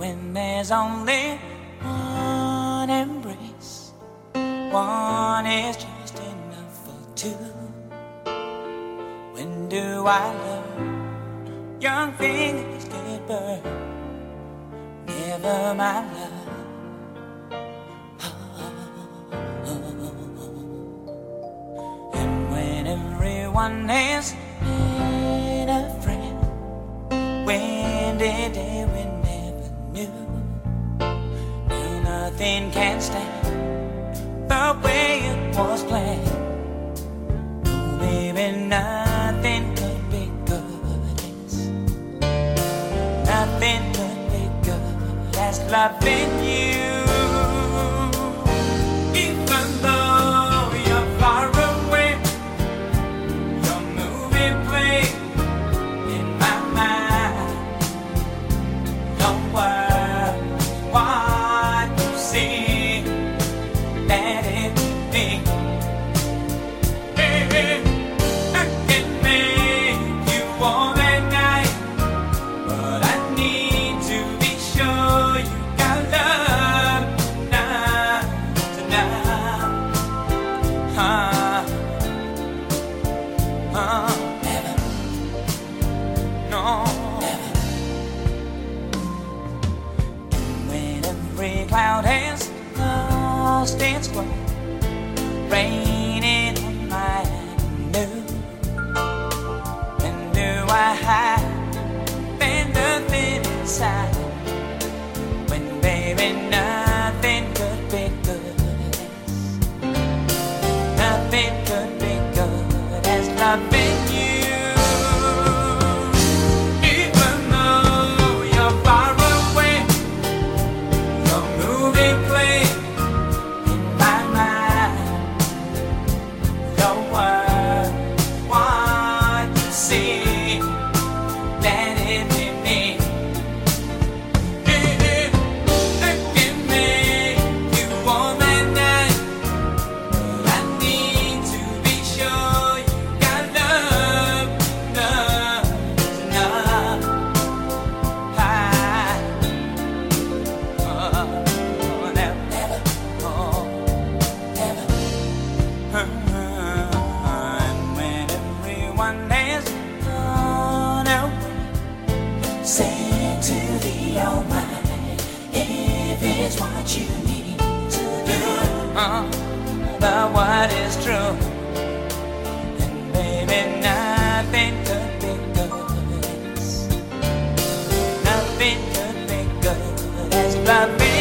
when there's only one embrace. One is just enough for two. When do I learn? Young fingers get burned. Never my love. And when everyone has been a friend, when did they nothing can stand the way it was planned. Oh, baby, nothing could be good as nothing could be good as loving you. Its glow, raining on my new. When do I hide? Then nothing inside. When baby nothing could be good as nothing could be good as loving everyone has gone away, say to the Almighty, if it's what you need to do, uh, but what is true, then baby, nothing could be good. Nothing could be good as loving.